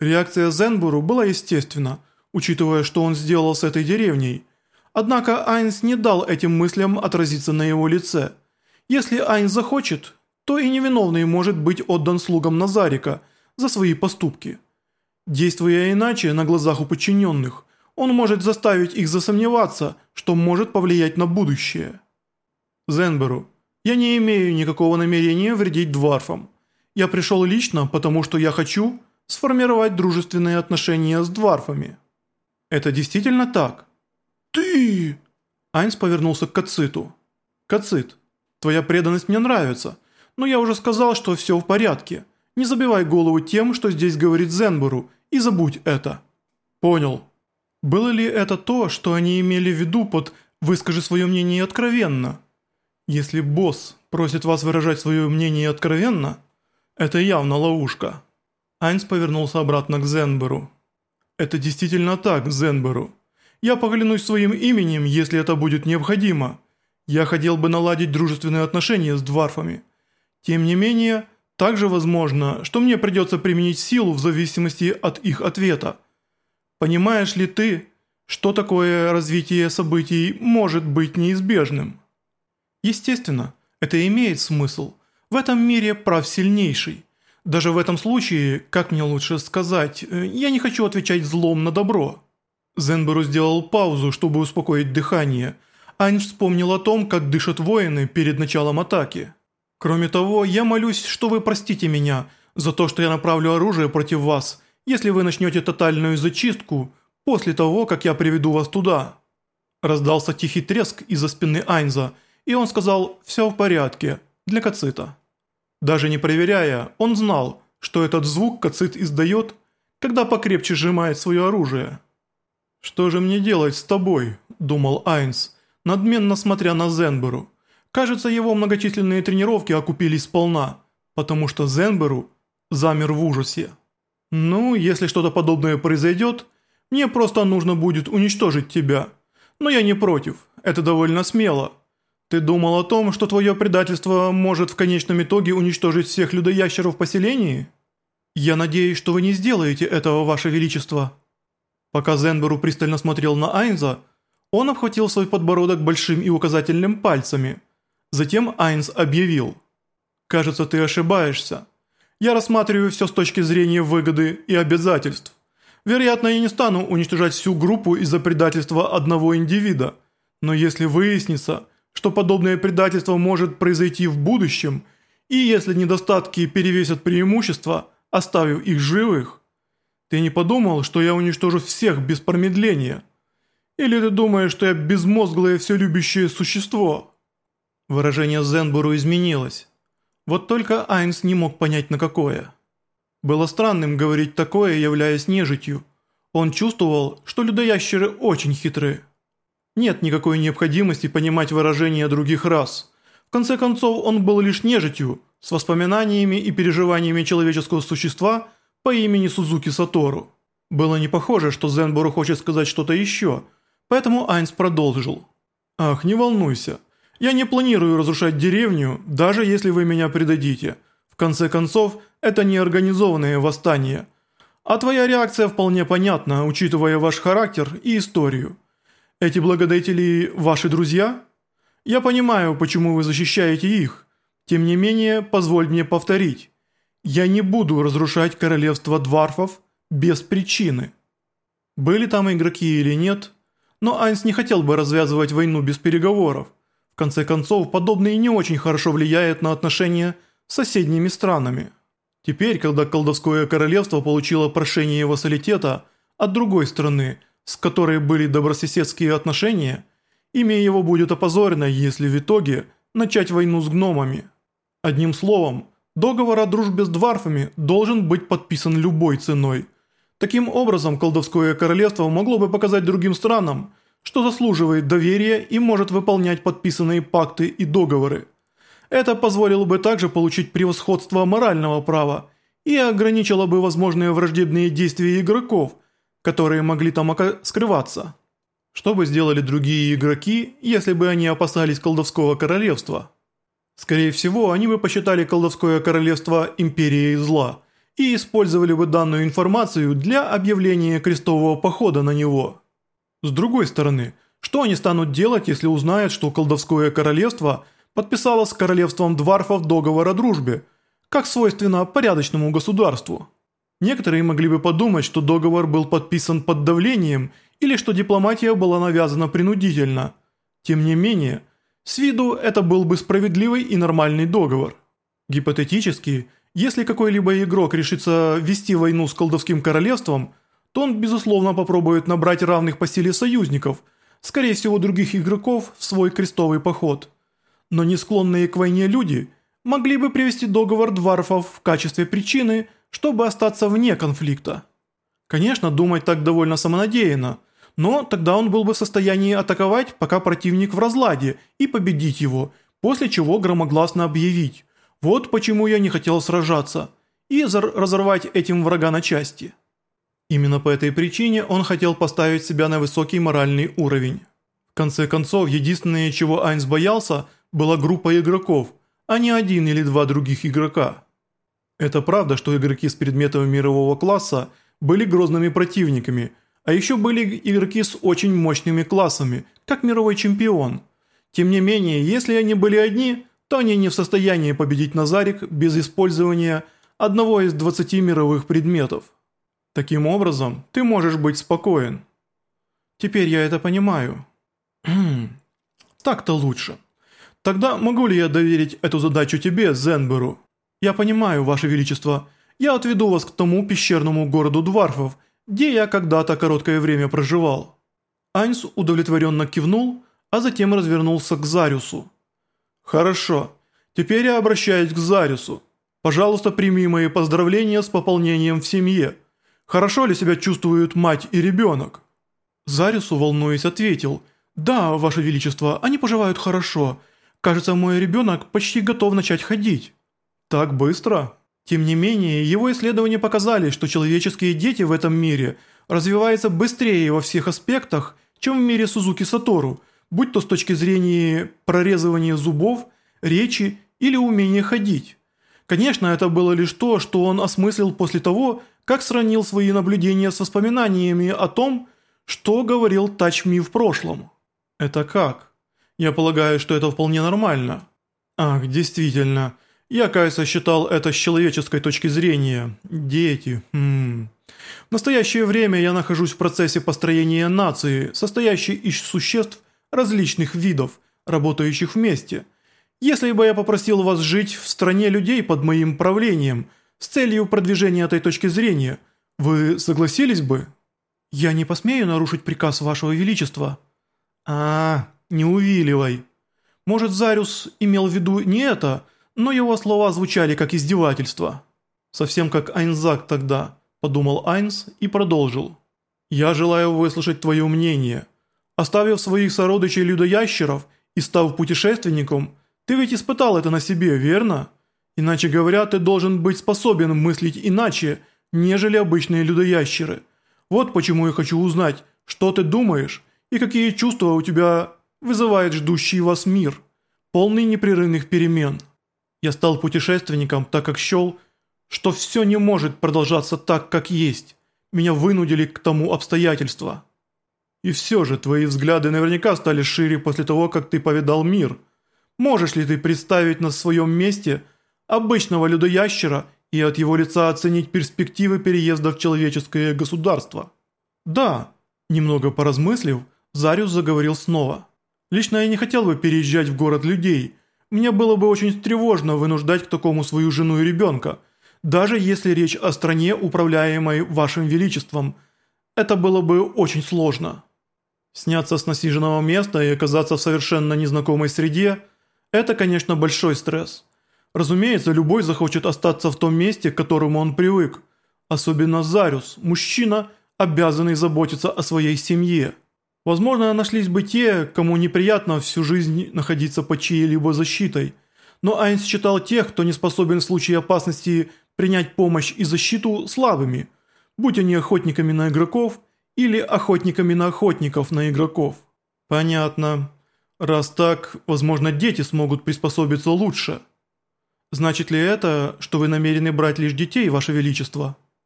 Реакция Зенбуру была естественна, учитывая, что он сделал с этой деревней. Однако Айнс не дал этим мыслям отразиться на его лице. Если Айнс захочет, то и невиновный может быть отдан слугам Назарика за свои поступки. Действуя иначе на глазах у подчиненных, он может заставить их засомневаться, что может повлиять на будущее. Зенберу, я не имею никакого намерения вредить дварфам. Я пришел лично, потому что я хочу сформировать дружественные отношения с дварфами. Это действительно так? Ты! Айнс повернулся к Кациту. Кацит, твоя преданность мне нравится, но я уже сказал, что все в порядке. Не забивай голову тем, что здесь говорит Зенбуру, и забудь это. Понял. Было ли это то, что они имели в виду под «выскажи свое мнение откровенно»? Если босс просит вас выражать свое мнение откровенно, это явно ловушка. Айнс повернулся обратно к Зенберу. «Это действительно так, Зенберу. Я поклянусь своим именем, если это будет необходимо. Я хотел бы наладить дружественные отношения с дварфами. Тем не менее, также возможно, что мне придется применить силу в зависимости от их ответа. Понимаешь ли ты, что такое развитие событий может быть неизбежным?» Естественно, это имеет смысл. В этом мире прав сильнейший. Даже в этом случае, как мне лучше сказать, э, я не хочу отвечать злом на добро». Зенберу сделал паузу, чтобы успокоить дыхание. Ань вспомнил о том, как дышат воины перед началом атаки. «Кроме того, я молюсь, что вы простите меня за то, что я направлю оружие против вас, если вы начнете тотальную зачистку после того, как я приведу вас туда». Раздался тихий треск из-за спины Айнза, и он сказал «все в порядке» для Кацита. Даже не проверяя, он знал, что этот звук Кацит издает, когда покрепче сжимает свое оружие. «Что же мне делать с тобой?» – думал Айнс, надменно смотря на Зенберу. Кажется, его многочисленные тренировки окупились сполна, потому что Зенберу замер в ужасе. «Ну, если что-то подобное произойдет, мне просто нужно будет уничтожить тебя. Но я не против, это довольно смело. Ты думал о том, что твое предательство может в конечном итоге уничтожить всех людоящеров в поселении? Я надеюсь, что вы не сделаете этого, ваше величество». Пока Зенберу пристально смотрел на Айнза, он обхватил свой подбородок большим и указательным пальцами. Затем Айнз объявил. «Кажется, ты ошибаешься. Я рассматриваю все с точки зрения выгоды и обязательств. Вероятно, я не стану уничтожать всю группу из-за предательства одного индивида. Но если выяснится, что подобное предательство может произойти в будущем, и если недостатки перевесят преимущества, оставив их живых, ты не подумал, что я уничтожу всех без промедления? Или ты думаешь, что я безмозглое все любящее существо?» Выражение Зенбуру изменилось. Вот только Айнс не мог понять на какое. Было странным говорить такое, являясь нежитью. Он чувствовал, что людоящеры очень хитрые. Нет никакой необходимости понимать выражения других рас. В конце концов, он был лишь нежитью, с воспоминаниями и переживаниями человеческого существа по имени Сузуки Сатору. Было не похоже, что Зенбору хочет сказать что-то еще, поэтому Айнс продолжил. «Ах, не волнуйся. Я не планирую разрушать деревню, даже если вы меня предадите. В конце концов, это не организованное восстание. А твоя реакция вполне понятна, учитывая ваш характер и историю». Эти благодетели ваши друзья? Я понимаю, почему вы защищаете их. Тем не менее, позволь мне повторить. Я не буду разрушать королевство дварфов без причины. Были там игроки или нет, но Айнс не хотел бы развязывать войну без переговоров. В конце концов, подобное не очень хорошо влияет на отношения с соседними странами. Теперь, когда колдовское королевство получило прошение вассалитета от другой страны – с которой были добрососедские отношения, имя его будет опозорено, если в итоге начать войну с гномами. Одним словом, договор о дружбе с дварфами должен быть подписан любой ценой. Таким образом, колдовское королевство могло бы показать другим странам, что заслуживает доверия и может выполнять подписанные пакты и договоры. Это позволило бы также получить превосходство морального права и ограничило бы возможные враждебные действия игроков – которые могли там скрываться. Что бы сделали другие игроки, если бы они опасались колдовского королевства? Скорее всего, они бы посчитали колдовское королевство империей зла и использовали бы данную информацию для объявления крестового похода на него. С другой стороны, что они станут делать, если узнают, что колдовское королевство подписало с королевством Дварфов договор о дружбе, как свойственно порядочному государству? Некоторые могли бы подумать, что договор был подписан под давлением или что дипломатия была навязана принудительно. Тем не менее, с виду это был бы справедливый и нормальный договор. Гипотетически, если какой-либо игрок решится вести войну с колдовским королевством, то он безусловно попробует набрать равных по силе союзников, скорее всего других игроков, в свой крестовый поход. Но не склонные к войне люди могли бы привести договор дварфов в качестве причины – чтобы остаться вне конфликта. Конечно, думать так довольно самонадеянно, но тогда он был бы в состоянии атаковать, пока противник в разладе, и победить его, после чего громогласно объявить «Вот почему я не хотел сражаться» и разорвать этим врага на части. Именно по этой причине он хотел поставить себя на высокий моральный уровень. В конце концов, единственное, чего Айнс боялся, была группа игроков, а не один или два других игрока. Это правда, что игроки с предметами мирового класса были грозными противниками, а еще были игроки с очень мощными классами, как мировой чемпион. Тем не менее, если они были одни, то они не в состоянии победить Назарик без использования одного из 20 мировых предметов. Таким образом, ты можешь быть спокоен. Теперь я это понимаю. Так-то лучше. Тогда могу ли я доверить эту задачу тебе, Зенберу? «Я понимаю, Ваше Величество. Я отведу вас к тому пещерному городу Дварфов, где я когда-то короткое время проживал». Айнс удовлетворенно кивнул, а затем развернулся к Зариусу. «Хорошо. Теперь я обращаюсь к Зариусу. Пожалуйста, прими мои поздравления с пополнением в семье. Хорошо ли себя чувствуют мать и ребенок?» Зариусу, волнуясь, ответил, «Да, Ваше Величество, они поживают хорошо. Кажется, мой ребенок почти готов начать ходить». Так быстро? Тем не менее, его исследования показали, что человеческие дети в этом мире развиваются быстрее во всех аспектах, чем в мире Сузуки Сатору, будь то с точки зрения прорезывания зубов, речи или умения ходить. Конечно, это было лишь то, что он осмыслил после того, как сравнил свои наблюдения с воспоминаниями о том, что говорил Тачми в прошлом. Это как? Я полагаю, что это вполне нормально. Ах, действительно, я, кажется, считал это с человеческой точки зрения. Дети. Хм. В настоящее время я нахожусь в процессе построения нации, состоящей из существ различных видов, работающих вместе. Если бы я попросил вас жить в стране людей под моим правлением, с целью продвижения этой точки зрения, вы согласились бы? Я не посмею нарушить приказ вашего величества. А, не увиливай. Может, Зариус имел в виду не это, но его слова звучали как издевательство. Совсем как Айнзак тогда, подумал Айнс и продолжил. «Я желаю выслушать твое мнение. Оставив своих сородичей людоящеров и став путешественником, ты ведь испытал это на себе, верно? Иначе говоря, ты должен быть способен мыслить иначе, нежели обычные людоящеры. Вот почему я хочу узнать, что ты думаешь и какие чувства у тебя вызывает ждущий вас мир, полный непрерывных перемен». Я стал путешественником, так как счел, что все не может продолжаться так, как есть. Меня вынудили к тому обстоятельства. И все же твои взгляды наверняка стали шире после того, как ты повидал мир. Можешь ли ты представить на своем месте обычного людоящера и от его лица оценить перспективы переезда в человеческое государство? Да, немного поразмыслив, Зариус заговорил снова. Лично я не хотел бы переезжать в город людей – мне было бы очень тревожно вынуждать к такому свою жену и ребенка, даже если речь о стране, управляемой вашим величеством. Это было бы очень сложно. Сняться с насиженного места и оказаться в совершенно незнакомой среде – это, конечно, большой стресс. Разумеется, любой захочет остаться в том месте, к которому он привык. Особенно Зариус, мужчина, обязанный заботиться о своей семье. Возможно, нашлись бы те, кому неприятно всю жизнь находиться под чьей-либо защитой. Но Айнс считал тех, кто не способен в случае опасности принять помощь и защиту слабыми, будь они охотниками на игроков или охотниками на охотников на игроков. Понятно. Раз так, возможно, дети смогут приспособиться лучше. Значит ли это, что вы намерены брать лишь детей, Ваше Величество?»